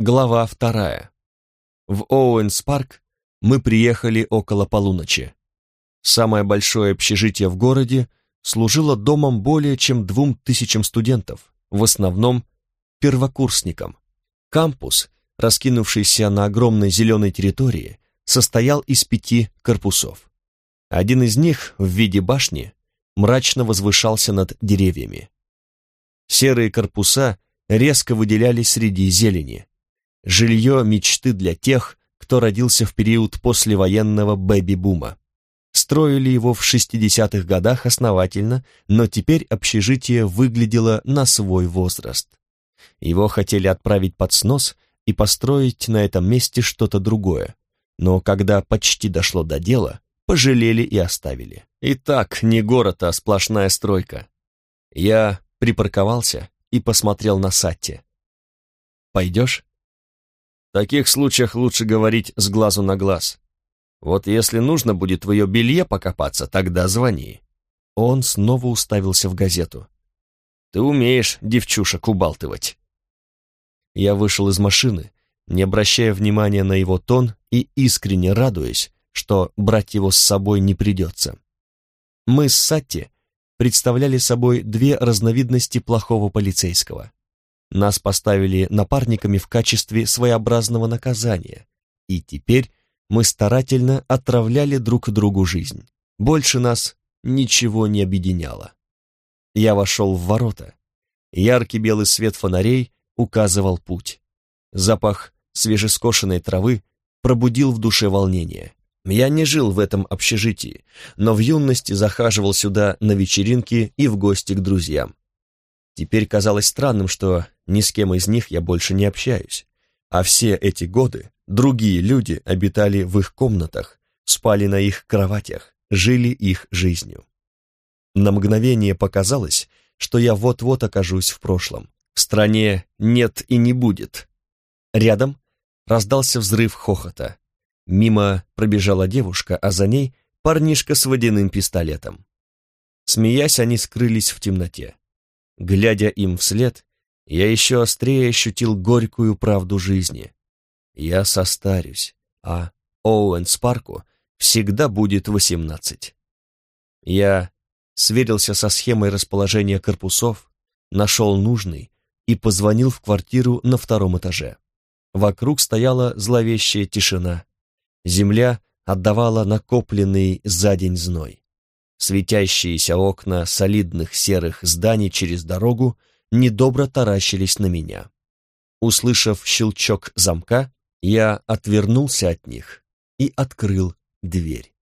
Глава вторая. В Оуэнс-парк мы приехали около полуночи. Самое большое общежитие в городе служило домом более чем двум тысячам студентов, в основном первокурсникам. Кампус, раскинувшийся на огромной зеленой территории, состоял из пяти корпусов. Один из них, в виде башни, мрачно возвышался над деревьями. Серые корпуса резко выделялись среди зелени. Жилье мечты для тех, кто родился в период послевоенного бэби-бума. Строили его в 60-х годах основательно, но теперь общежитие выглядело на свой возраст. Его хотели отправить под снос и построить на этом месте что-то другое, но когда почти дошло до дела, пожалели и оставили. И так не город, а сплошная стройка. Я припарковался и посмотрел на Сатти. «Пойдешь?» Таких случаях лучше говорить с глазу на глаз. Вот если нужно будет в ее белье покопаться, тогда звони. Он снова уставился в газету. Ты умеешь девчушек убалтывать. Я вышел из машины, не обращая внимания на его тон и искренне радуясь, что брать его с собой не придется. Мы с Сатти представляли собой две разновидности плохого полицейского. Нас поставили напарниками в качестве своеобразного наказания, и теперь мы старательно отравляли друг другу жизнь. Больше нас ничего не объединяло. Я вошел в ворота. Яркий белый свет фонарей указывал путь. Запах свежескошенной травы пробудил в душе волнение. Я не жил в этом общежитии, но в юности захаживал сюда на вечеринки и в гости к друзьям. Теперь казалось странным, что ни с кем из них я больше не общаюсь, а все эти годы другие люди обитали в их комнатах, спали на их кроватях, жили их жизнью. На мгновение показалось, что я вот-вот окажусь в прошлом. В стране нет и не будет. Рядом раздался взрыв хохота. Мимо пробежала девушка, а за ней парнишка с водяным пистолетом. Смеясь, они скрылись в темноте. Глядя им вслед, я еще острее ощутил горькую правду жизни. Я состарюсь, а Оуэнс Парку всегда будет восемнадцать. Я сверился со схемой расположения корпусов, нашел нужный и позвонил в квартиру на втором этаже. Вокруг стояла зловещая тишина. Земля отдавала накопленный за день зной. Светящиеся окна солидных серых зданий через дорогу недобро таращились на меня. Услышав щелчок замка, я отвернулся от них и открыл дверь.